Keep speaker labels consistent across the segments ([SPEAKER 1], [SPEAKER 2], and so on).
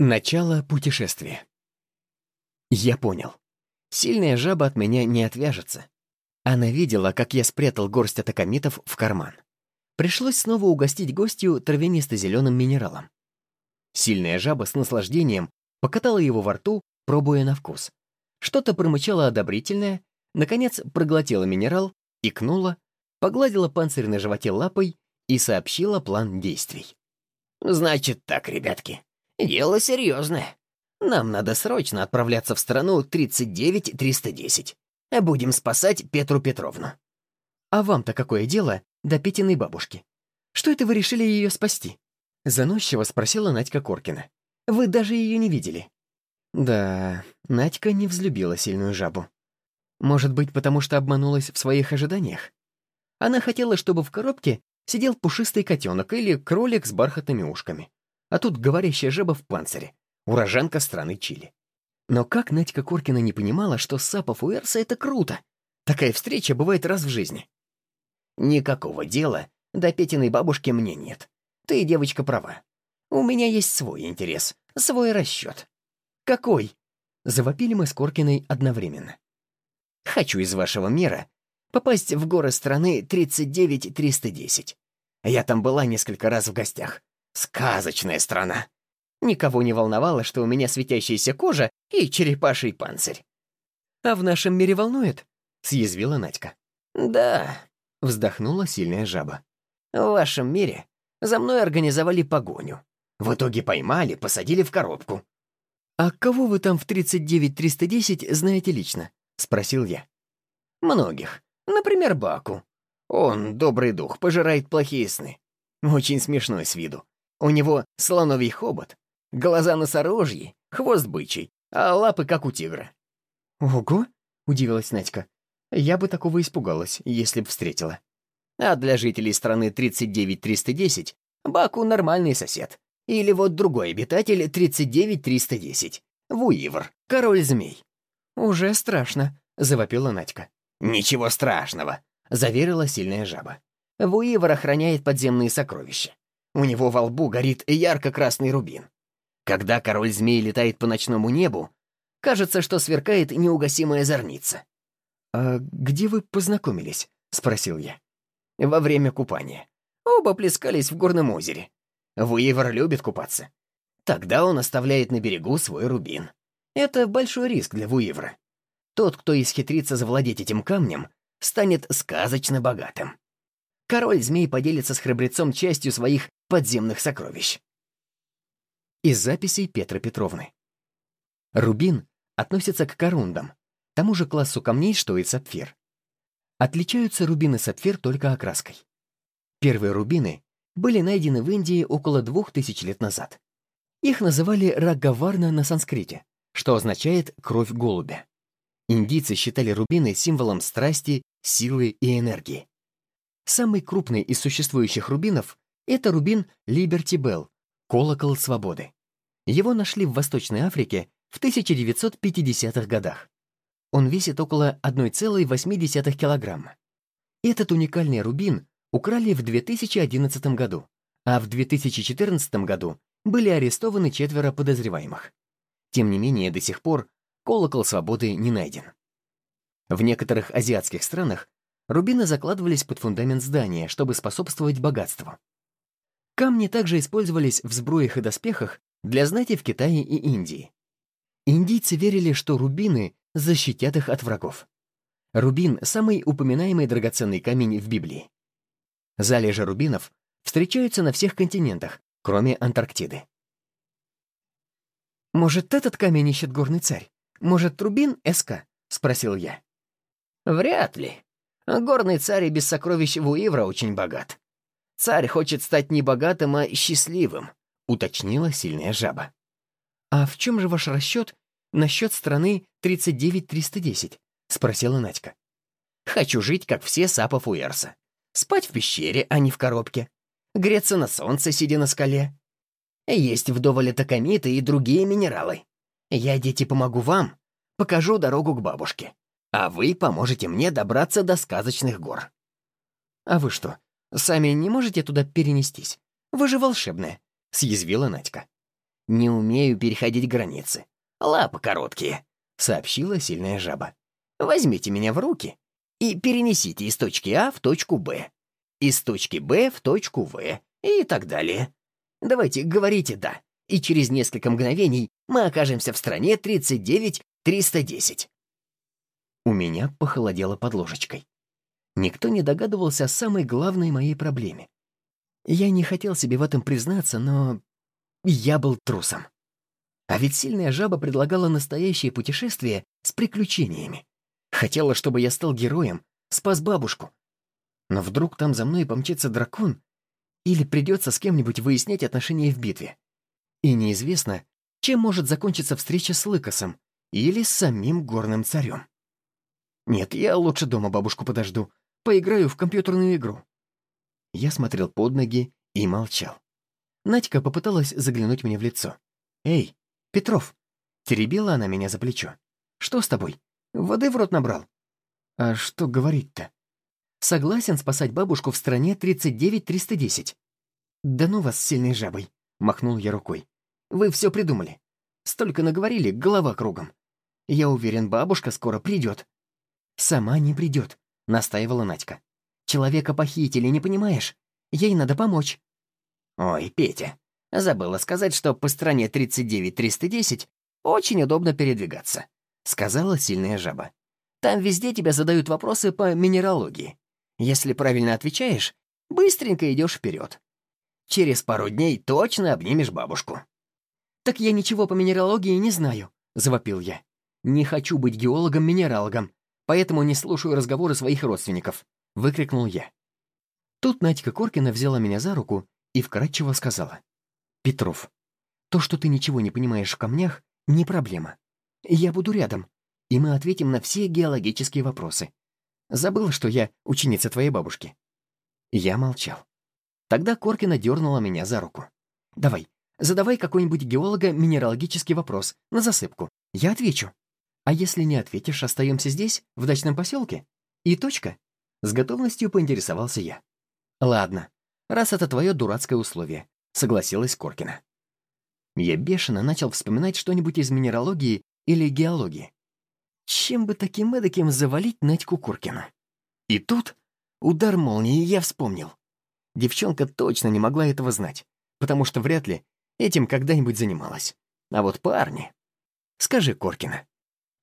[SPEAKER 1] Начало путешествия. Я понял. Сильная жаба от меня не отвяжется. Она видела, как я спрятал горсть атакамитов в карман. Пришлось снова угостить гостью травянисто-зеленым минералом. Сильная жаба с наслаждением покатала его во рту, пробуя на вкус. Что-то промычало одобрительное, наконец проглотила минерал, икнула, погладила панцирь на животе лапой и сообщила план действий.
[SPEAKER 2] «Значит так, ребятки, дело серьезное. Нам надо срочно отправляться в страну 39310. Будем спасать Петру Петровну».
[SPEAKER 1] «А вам-то какое дело до Петиной бабушки? Что это вы решили ее спасти?» Заносчиво спросила Надька Коркина. «Вы даже ее не видели». Да, Надька не взлюбила сильную жабу. Может быть, потому что обманулась в своих ожиданиях? Она хотела, чтобы в коробке сидел пушистый котенок или кролик с бархатными ушками. А тут говорящая жаба в панцире, уроженка страны Чили. Но как Надька Коркина не понимала, что Сапов Уэрса — это круто? Такая встреча бывает раз в жизни.
[SPEAKER 2] Никакого дела до Петиной бабушки мне нет. Ты, девочка, права. У меня есть свой интерес, свой расчет.
[SPEAKER 1] Какой? Завопили мы с Коркиной одновременно.
[SPEAKER 2] Хочу из вашего мира попасть в горы страны 39310. Я там была несколько раз в гостях. Сказочная страна. Никого не волновало, что у меня светящаяся кожа и черепаший панцирь.
[SPEAKER 1] «А в нашем мире волнует?» — съязвила Надька.
[SPEAKER 2] «Да», — вздохнула сильная жаба. «В вашем мире за мной организовали погоню. В итоге поймали, посадили в коробку».
[SPEAKER 1] «А кого вы там в 39310 знаете лично?» — спросил я.
[SPEAKER 2] «Многих. Например, Баку. Он, добрый дух, пожирает плохие сны. Очень смешной с виду. У него слоновий хобот, глаза носорожьи, хвост бычий, а лапы как у тигра.
[SPEAKER 1] «Ого!» — удивилась Надька. «Я бы такого испугалась, если б встретила».
[SPEAKER 2] А для жителей страны 39310 Баку нормальный сосед. Или вот другой обитатель 39310. Вуивр, король змей.
[SPEAKER 1] «Уже страшно», — завопила Надька.
[SPEAKER 2] «Ничего страшного», — заверила сильная жаба. Вуивр охраняет подземные сокровища. У него во лбу горит ярко-красный рубин. Когда король змей летает по ночному небу, кажется, что сверкает неугасимая зорница.
[SPEAKER 1] «А где вы познакомились?» — спросил я.
[SPEAKER 2] «Во время купания. Оба плескались в горном озере. Вуивер любит купаться. Тогда он оставляет на берегу свой рубин. Это большой риск для Вуивра. Тот, кто исхитрится завладеть этим камнем, станет сказочно богатым. Король змей поделится с храбрецом частью своих подземных сокровищ.
[SPEAKER 1] Из записей Петра Петровны. Рубин относится к корундам, тому же классу камней, что и сапфир. Отличаются рубин и сапфир только окраской. Первые рубины были найдены в Индии около двух тысяч лет назад. Их называли рагаварна на санскрите, что означает «кровь голубя». Индийцы считали рубины символом страсти, силы и энергии. Самый крупный из существующих рубинов — это рубин Liberty Bell, колокол свободы. Его нашли в Восточной Африке в 1950-х годах. Он весит около 1,8 килограмма. Этот уникальный рубин украли в 2011 году, а в 2014 году были арестованы четверо подозреваемых. Тем не менее, до сих пор колокол свободы не найден. В некоторых азиатских странах рубины закладывались под фундамент здания, чтобы способствовать богатству. Камни также использовались в сбруях и доспехах для знати в Китае и Индии. Индийцы верили, что рубины защитят их от врагов. Рубин — самый упоминаемый драгоценный камень в Библии. Залежи рубинов встречаются на всех континентах, кроме Антарктиды. «Может, этот камень ищет горный царь? Может, рубин СК?» — спросил я.
[SPEAKER 2] «Вряд ли. Горный царь и без сокровищ Вуивра очень богат. Царь хочет стать не богатым, а счастливым», — уточнила сильная жаба.
[SPEAKER 1] «А в чем же ваш расчет насчет страны 39310?» — спросила Надька.
[SPEAKER 2] «Хочу жить, как все сапов Уэрса. Спать в пещере, а не в коробке. Греться на солнце, сидя на скале. Есть вдоволь токамиты и другие минералы. Я, дети, помогу вам, покажу дорогу к бабушке. А вы поможете мне добраться до сказочных гор.
[SPEAKER 1] А вы что, сами не можете туда перенестись? Вы же волшебная, съязвила Надька.
[SPEAKER 2] Не умею переходить границы. Лапы короткие», — сообщила сильная жаба. «Возьмите меня в руки и перенесите из точки А в точку Б, из точки Б в точку В и так далее. Давайте говорите «да», и через несколько мгновений мы окажемся в стране 39-310. У меня похолодело под ложечкой. Никто не догадывался о самой главной моей проблеме. Я не хотел себе в этом признаться, но я был трусом. А ведь сильная жаба предлагала настоящее путешествие с приключениями. Хотела, чтобы я стал героем, спас бабушку. Но вдруг там за мной помчится дракон, или придется с кем-нибудь выяснять отношения в битве. И неизвестно, чем может закончиться встреча с Лыкосом или с самим горным царем. Нет, я лучше дома бабушку подожду, поиграю в компьютерную игру. Я смотрел под ноги и молчал. Надька попыталась заглянуть мне в лицо. «Эй, Петров!» Теребила она меня за плечо. «Что с тобой? Воды в рот набрал?» «А что говорить-то?» «Согласен спасать бабушку в стране 39-310». «Да ну вас сильной жабой!» — махнул я рукой. «Вы все придумали. Столько наговорили, голова кругом. Я уверен, бабушка скоро придет». «Сама не придет», — настаивала Надька. «Человека похитили, не понимаешь? Ей надо помочь». «Ой, Петя, забыла сказать, что по стране 39-310 очень удобно передвигаться», — сказала сильная жаба. «Там везде тебя задают вопросы по минералогии. Если правильно отвечаешь, быстренько идешь вперед. Через пару дней точно обнимешь бабушку». «Так я ничего по минералогии не знаю», — завопил я. «Не хочу быть геологом-минералогом, поэтому не слушаю разговоры своих родственников», — выкрикнул я. Тут Надька Коркина взяла меня за руку и вкратчиво сказала. «Петров, то, что ты ничего не понимаешь в камнях, не проблема. Я буду рядом, и мы ответим на все геологические вопросы. Забыл, что я ученица твоей бабушки». Я молчал. Тогда Коркина дернула меня за руку. «Давай, задавай какой-нибудь геолого-минералогический вопрос на засыпку. Я отвечу. А если не ответишь, остаемся здесь, в дачном поселке? И точка?» С готовностью поинтересовался я. «Ладно, раз это твое дурацкое условие», — согласилась Коркина. Я бешено начал вспоминать что-нибудь из минералогии или геологии. Чем бы таким эдаким завалить Надьку Куркину? И тут удар молнии я вспомнил. Девчонка точно не могла этого знать, потому что вряд ли этим когда-нибудь занималась. А вот парни... Скажи, Коркина,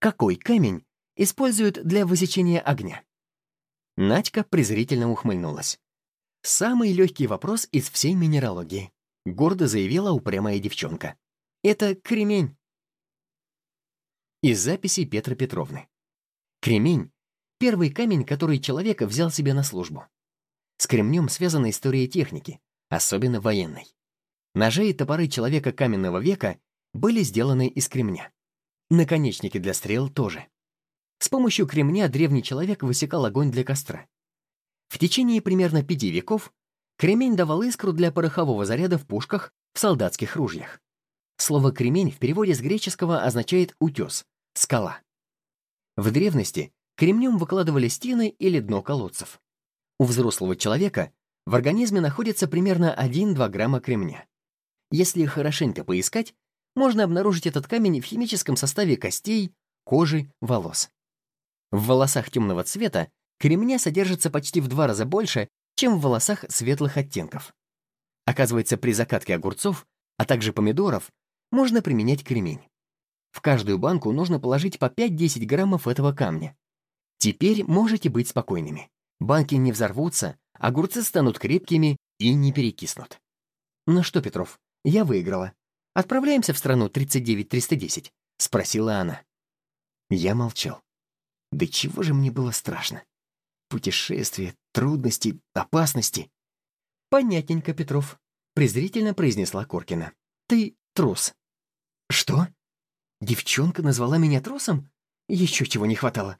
[SPEAKER 2] какой камень используют для высечения огня? Надька презрительно ухмыльнулась. Самый легкий вопрос из всей минералогии. Гордо заявила упрямая девчонка. Это кремень. Из записей Петра Петровны. Кремень — первый камень, который человек взял себе на службу. С кремнем связана история техники, особенно военной. Ножи и топоры человека каменного века были сделаны из кремня. Наконечники для стрел тоже. С помощью кремня древний человек высекал огонь для костра. В течение примерно пяти веков кремень давал искру для порохового заряда в пушках, в солдатских ружьях. Слово «кремень» в переводе с греческого означает «утес», «скала». В древности кремнем выкладывали стены или дно колодцев. У взрослого человека в организме находится примерно 1-2 грамма кремня. Если хорошенько поискать, можно обнаружить этот камень в химическом составе костей, кожи, волос. В волосах темного цвета кремня содержится почти в два раза больше, чем в волосах светлых оттенков. Оказывается, при закатке огурцов, а также помидоров, можно применять кремень. В каждую банку нужно положить по 5-10 граммов этого камня. Теперь можете быть спокойными. Банки не взорвутся, огурцы станут крепкими и не перекиснут. Ну что, Петров, я выиграла. Отправляемся в страну 39310? Спросила она. Я молчал. Да чего же мне было страшно? Путешествия, трудности, опасности. Понятненько, Петров, презрительно произнесла Коркина. Ты трус. Что? Девчонка назвала меня трусом? Еще чего не хватало.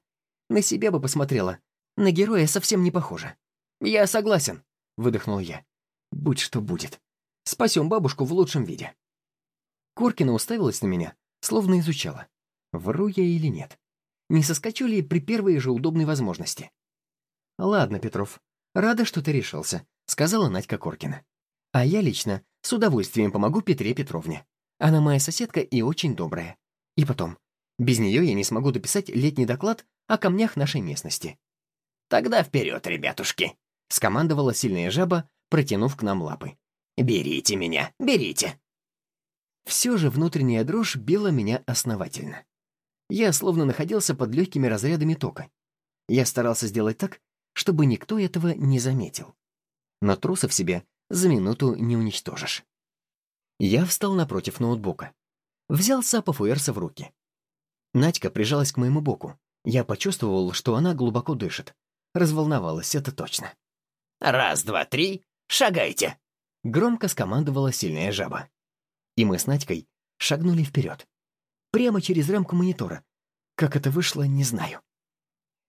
[SPEAKER 2] На себя бы посмотрела. На героя совсем не похоже. Я согласен, выдохнул я. Будь что будет. Спасем бабушку в лучшем виде. Коркина уставилась на меня, словно изучала. Вру я или нет? Не соскочу ли при первой же удобной возможности? «Ладно, Петров, рада, что ты решился», — сказала Надька Коркина. «А я лично с удовольствием помогу Петре Петровне.
[SPEAKER 1] Она моя соседка и очень добрая. И потом, без нее я не смогу дописать летний доклад о камнях нашей местности.
[SPEAKER 2] «Тогда вперед, ребятушки!» — скомандовала сильная жаба, протянув к нам лапы. «Берите меня, берите!»
[SPEAKER 1] Все же внутренняя дрожь била меня основательно. Я словно находился под легкими разрядами тока. Я старался сделать так, чтобы никто этого не заметил. Но труса в себе за минуту не уничтожишь. Я встал напротив ноутбука. Взял Сапов Уэрса в руки. Надька прижалась к моему боку. Я почувствовал, что она глубоко дышит. Разволновалась, это точно.
[SPEAKER 2] «Раз, два, три, шагайте!»
[SPEAKER 1] Громко скомандовала сильная жаба. И мы с Надькой шагнули вперед. Прямо через рамку монитора. Как это вышло, не знаю.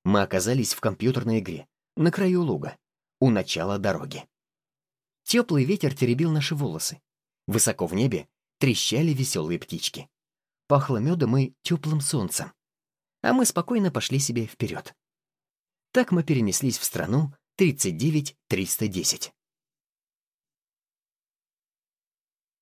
[SPEAKER 1] Мы оказались в компьютерной игре, на краю луга, у начала дороги. Теплый ветер теребил наши волосы. Высоко в небе трещали веселые птички. Пахло медом и теплым солнцем. А мы спокойно пошли себе вперед. Так мы перенеслись в страну 39310.